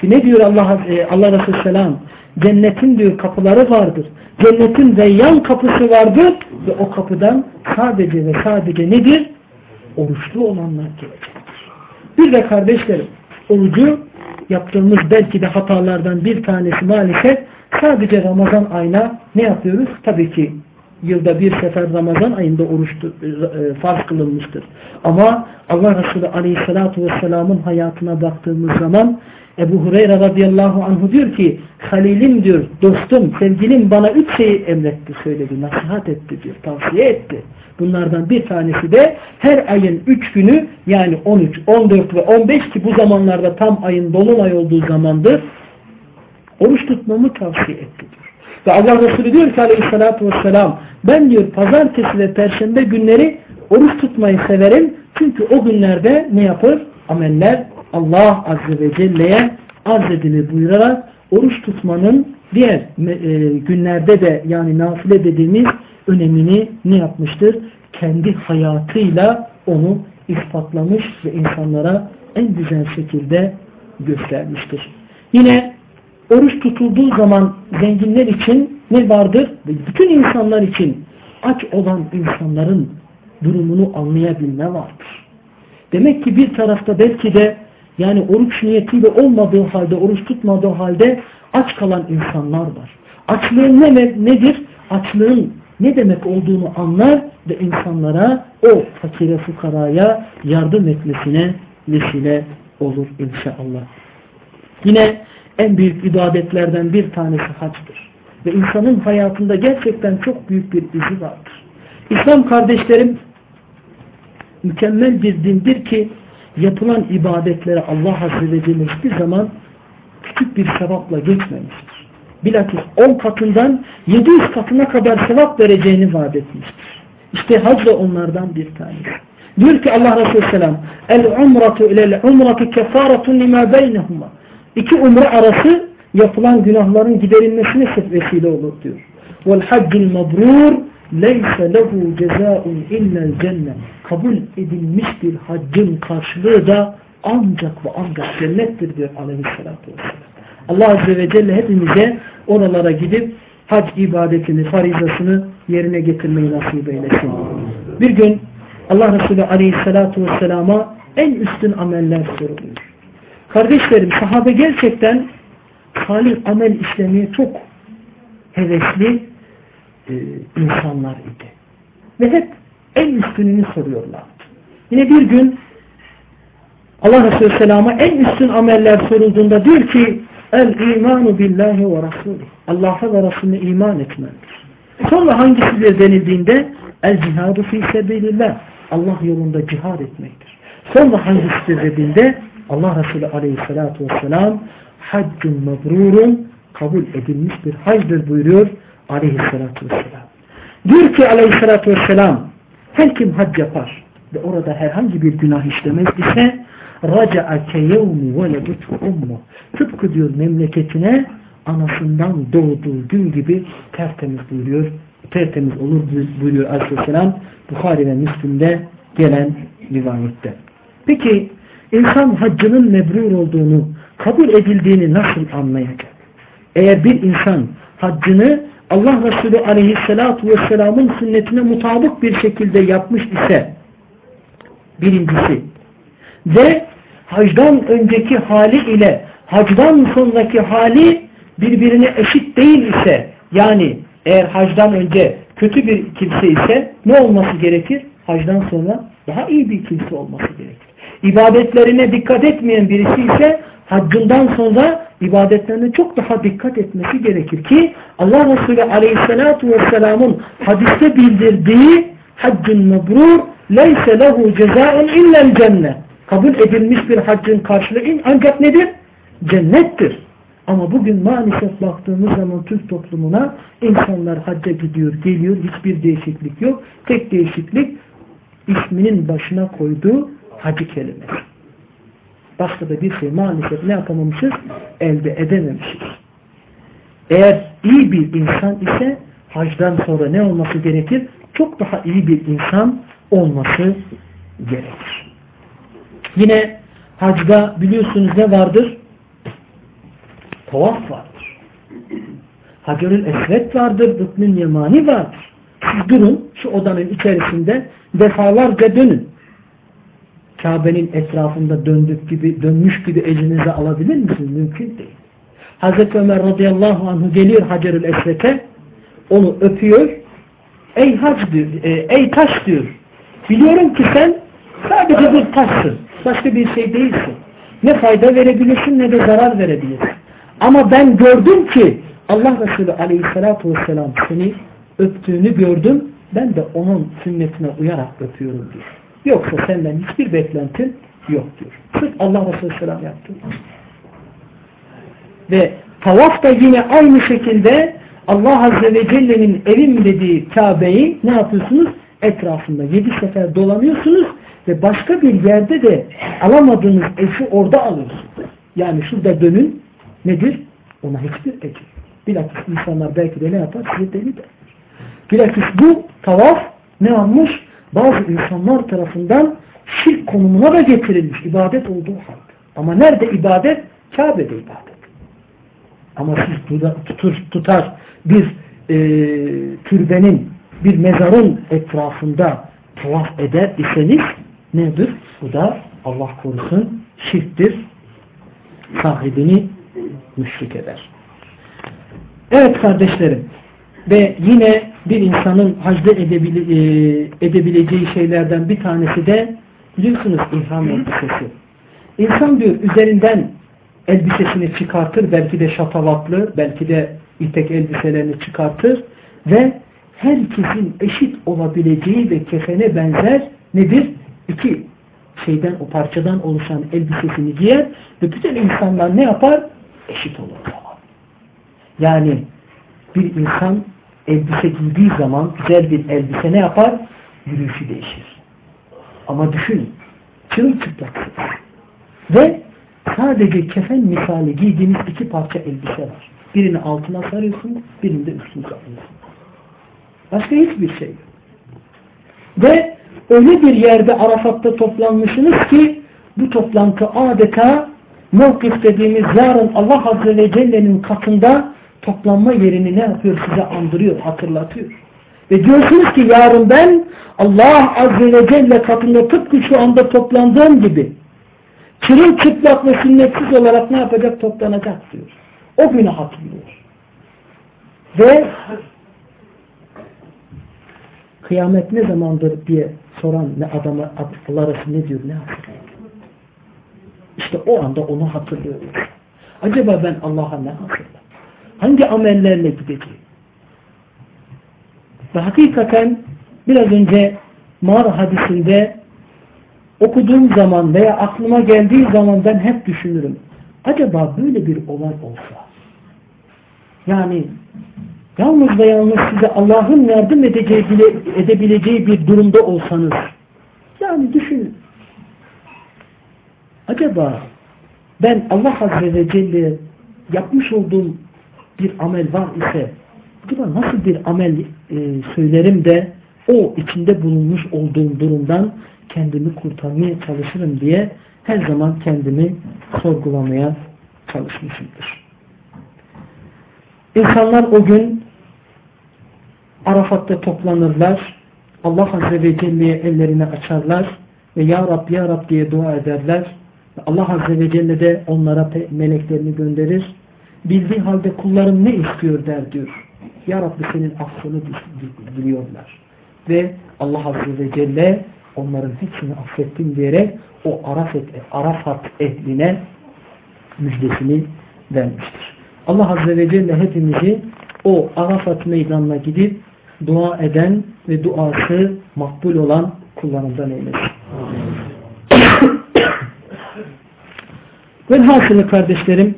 A: Ki ne diyor Allah, e, Allah Resulü Selam? Cennetin diyor kapıları vardır. Cennetin reyyan kapısı vardır ve o kapıdan sadece ve sadece nedir? Oruçlu olanlar gelecektir. Bir de kardeşlerim orucu yaptığımız belki de hatalardan bir tanesi maalesef sadece Ramazan ayına ne yapıyoruz? Tabii ki yılda bir sefer Ramazan ayında oruç e, farz kılınmıştır. Ama Allah Resulü Aleyhisselatü Vesselam'ın hayatına baktığımız zaman Ebu Hureyre radıyallahu anhu diyor ki Halilim diyor dostum sevgilim bana üç şeyi emretti söyledi nasihat etti diyor tavsiye etti. Bunlardan bir tanesi de her ayın üç günü yani 13, 14 ve 15 ki bu zamanlarda tam ayın dolunay olduğu zamandır oruç tutmamı tavsiye etti. Ve Allah Resulü diyor ki aleyhissalatü vesselam ben diyor pazartesi ve perşembe günleri oruç tutmayı severim. Çünkü o günlerde ne yapar? Ameller Allah Azze ve Celle'ye arz edilir buyurarak oruç tutmanın diğer e, günlerde de yani nafile dediğimiz önemini ne yapmıştır? Kendi hayatıyla onu ispatlamış ve insanlara en güzel şekilde göstermiştir. Yine oruç tutulduğu zaman zenginler için ne vardır? Bütün insanlar için aç olan insanların durumunu anlayabilme vardır. Demek ki bir tarafta belki de yani oruç niyetiyle olmadığı halde, oruç tutmadığı halde aç kalan insanlar var. Açlığın ne, nedir? Açlığın ne demek olduğunu anlar ve insanlara o fakire fukaraya yardım etmesine vesile olur inşallah. Yine en büyük ibadetlerden bir tanesi haçtır. Ve insanın hayatında gerçekten çok büyük bir izi vardır. İslam kardeşlerim mükemmel bir dindir ki yapılan ibadetlere Allah Azze ve Celle zaman küçük bir sevapla geçmemiştir. Bilakis 10 katından 700 katına kadar sevap vereceğini vaat etmiştir. İşte hac da onlardan bir tanesi. Diyor ki Allah Resulü Selam El-umratu ilel-umratu kefaretun lima beynehuma İki umre arası yapılan günahların giderilmesine vesile olur diyor. Haccul mabrur leyse lehu cezaun illel cennet. Kabul edilmiş bir haccın karşılığı da ancak ve ancak cennettir diyor aleyhissalatü vesselam. Allah Azze ve Celle hepimize oralara gidip hac ibadetini, farizasını yerine getirmeyi nasip eylesin. Bir gün Allah Resulü aleyhissalatu vesselama en üstün ameller soruluyor. Kardeşlerim sahabe gerçekten salih amel işlemeye çok hevesli e, insanlar idi. Ve hep en üstününü soruyorlardı. Yine bir gün Allah Resulü Selam'a en üstün ameller sorulduğunda diyor ki El imanu billahi ve rasulü. Allah'a ve Resulüne iman etmendir. Sonra hangisidir denildiğinde el cihadu fi sebilillah. Allah yolunda cihad etmektir. Sonra hangisidir dediğinde Allah Resulü aleyhissalatu vesselam haccun mebrurun kabul edilmiş bir hacdır buyuruyor aleyhissalatu vesselam. Diyor ki aleyhissalatu vesselam her kim hac yapar ve orada herhangi bir günah işlemez ise raca'a keyevmi veleduthu ummu tıpkı diyor memleketine anasından doğduğu gün gibi tertemiz buyuruyor. Tertemiz olur buyuruyor Aleyhisselam Bukhari ve Müslim'de gelen rivayette. Peki insan haccının mebrur olduğunu, kabul edildiğini nasıl anlayacak? Eğer bir insan haccını Allah Resulü Aleyhisselatü Vesselam'ın sünnetine mutabık bir şekilde yapmış ise birincisi ve hacdan önceki hali ile hacdan sonraki hali birbirine eşit değil ise yani eğer hacdan önce kötü bir kimse ise ne olması gerekir? Hacdan sonra daha iyi bir kimse olması gerekir. İbadetlerine dikkat etmeyen birisi ise haccından sonra ibadetlerine çok daha dikkat etmesi gerekir ki Allah Resulü Aleyhisselatü Vesselam'ın hadiste bildirdiği haccın mebrur leyse lehu cezaen illel cennet kabul edilmiş bir haccın karşılığı ancak nedir? Cennettir. Ama bugün maalesef baktığımız zaman Türk toplumuna insanlar hacca gidiyor, geliyor, hiçbir değişiklik yok. Tek değişiklik isminin başına koyduğu hacı kelimesi. Başka da bir şey maalesef ne yapamamışız? Elde edememişiz. Eğer iyi bir insan ise hacdan sonra ne olması gerekir? Çok daha iyi bir insan olması gerekir. Yine hacda biliyorsunuz ne vardır? Tavaf vardır. Hacerül Esvet vardır. Rüknün Yemani vardır. Siz durun şu odanın içerisinde defalarca dönün. Kabe'nin etrafında döndük gibi, dönmüş gibi elinize alabilir misiniz? Mümkün değil. Hazreti Ömer radıyallahu anhu geliyor Hacerül Esvet'e onu öpüyor. Ey hac diyor, e, ey taş diyor. Biliyorum ki sen sadece bir taşsın. Başka bir şey değilsin. Ne fayda verebilirsin ne de zarar verebilirsin. Ama ben gördüm ki Allah Resulü aleyhissalatu vesselam seni öptüğünü gördüm. Ben de onun sünnetine uyarak öpüyorum diyor. Yoksa senden hiçbir beklentin yok diyor. Sırf Allah Resulü Selam yaptı. Ve tavaf da yine aynı şekilde Allah Azze ve Celle'nin evim dediği Kabe'yi ne yapıyorsunuz? Etrafında yedi sefer dolanıyorsunuz ve başka bir yerde de alamadığınız eşi orada alıyorsunuz. Yani şurada dönün nedir? Ona hiçbir ecir. Bilakis insanlar belki de ne yapar? Size deli der. Bilakis bu tavaf ne almış? Bazı insanlar tarafından şirk konumuna da getirilmiş ibadet olduğu halde. Ama nerede ibadet? Kabe'de ibadet. Ama siz tutur, tutar bir e, türbenin, bir mezarın etrafında tavaf eder iseniz nedir? Bu da Allah korusun şirktir. Sahibini müşrik eder. Evet kardeşlerim ve yine bir insanın hacda edebile, edebileceği şeylerden bir tanesi de biliyorsunuz ihram elbisesi. İnsan diyor üzerinden elbisesini çıkartır, belki de şatavatlı, belki de ipek elbiselerini çıkartır ve herkesin eşit olabileceği ve kefene benzer nedir? İki şeyden, o parçadan oluşan elbisesini giyer ve bütün insanlar ne yapar? Eşit olur. Yani bir insan elbise giydiği zaman güzel bir elbise ne yapar? Yürüyüşü değişir. Ama düşün, çırılçıplaksın. Ve sadece kefen misali giydiğiniz iki parça elbise var. Birini altına sarıyorsun, birini de üstüne sarıyorsun. Başka hiçbir şey yok. Ve öyle bir yerde Arafat'ta toplanmışsınız ki bu toplantı adeta mevkif dediğimiz yarın Allah Azze ve Celle'nin katında toplanma yerini ne yapıyor size andırıyor, hatırlatıyor. Ve diyorsunuz ki yarın ben Allah Azze ve Celle katında tıpkı şu anda toplandığım gibi çırıl çıplak ve sünnetsiz olarak ne yapacak? Toplanacak diyor. O günü hatırlıyor. Ve kıyamet ne zamandır diye soran ne adama Allah ne diyor ne hatırlıyor. İşte o anda onu hatırlıyor. Acaba ben Allah'a ne hatırlıyorum? Hangi amellerle gideceğim? Ve hakikaten biraz önce mağara hadisinde okuduğum zaman veya aklıma geldiği zaman ben hep düşünürüm. Acaba böyle bir olay olsa yani yalnız ve yalnız size Allah'ın yardım edeceği bile, edebileceği bir durumda olsanız yani düşünün. Acaba ben Allah Azze ve Celle yapmış olduğum bir amel var ise acaba nasıl bir amel e, söylerim de o içinde bulunmuş olduğum durumdan kendimi kurtarmaya çalışırım diye her zaman kendimi sorgulamaya çalışmışımdır. İnsanlar o gün Arafat'ta toplanırlar. Allah Azze ve Celle'ye ellerini açarlar ve Ya Rab Ya Rab diye dua ederler. Allah Azze ve Celle de onlara meleklerini gönderir. Bildiği halde kullarım ne istiyor der diyor. Ya Rabbi senin affını diliyorlar. Ve Allah Azze ve Celle onların hepsini affettim diyerek o Arafat, Arafat ehline müjdesini vermiştir. Allah Azze ve Celle hepimizi o Arafat meydanına gidip dua eden ve duası makbul olan kullarından eylesin. Velhasılı kardeşlerim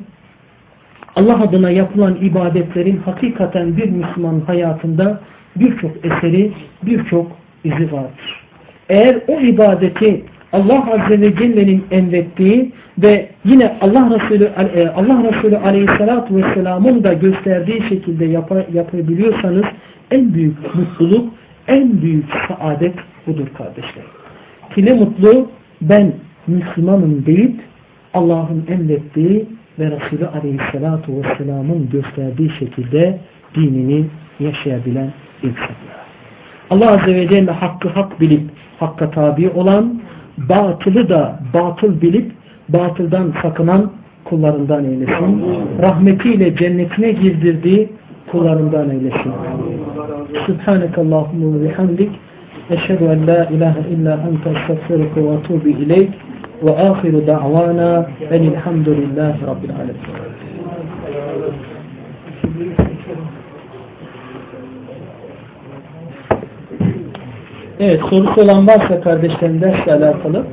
A: Allah adına yapılan ibadetlerin hakikaten bir Müslüman hayatında birçok eseri, birçok izi vardır. Eğer o ibadeti Allah Azze ve Celle'nin emrettiği ve yine Allah Resulü e, Allah Resulü Aleyhisselatü Vesselam'ın da gösterdiği şekilde yap yapabiliyorsanız en büyük mutluluk, en büyük saadet budur kardeşler. Kile mutlu ben Müslümanım deyip Allah'ın emrettiği ve Resulü Aleyhisselatü Vesselam'ın gösterdiği şekilde dinini yaşayabilen insanlar. Allah Azze ve Celle hakkı hak bilip hakka tabi olan, batılı da batıl bilip batıldan sakınan kullarından eylesin. Rahmetiyle cennetine girdirdiği kullarından eylesin. Subhanakallahumma ve bihamdik. Eşhedü en la ilahe illa ente estağfiruke ve etûbü ileyk. Ve ahiru da'vana enilhamdülillahi rabbil alemin. Evet sorusu olan varsa kardeşlerim dersle alakalı.